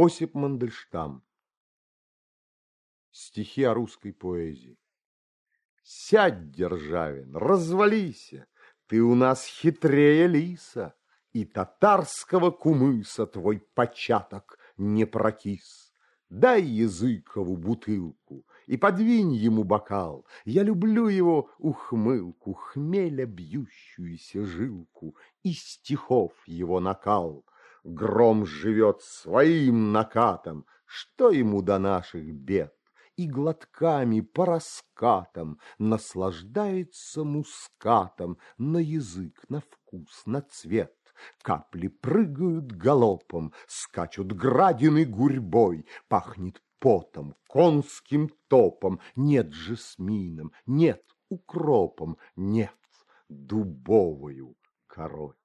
Осип Мандельштам. Стихи о русской поэзии. Сядь, Державин, развалися, ты у нас хитрее лиса, и татарского кумыса твой початок не прокис. Дай Языкову бутылку и подвинь ему бокал. Я люблю его ухмылку, хмеля бьющуюся жилку и стихов его накал. Гром живет своим накатом, что ему до наших бед? И глотками по раскатам наслаждается мускатом на язык, на вкус, на цвет. Капли прыгают галопом, скачут градины гурьбой, пахнет потом, конским топом, нет жасмином, нет укропом, нет дубовою корой.